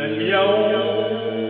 اليوم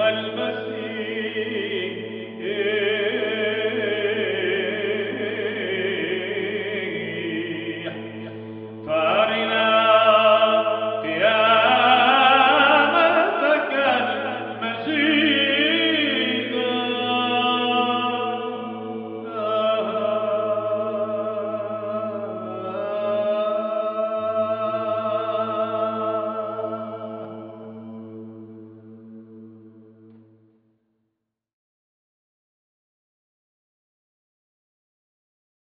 والمسيح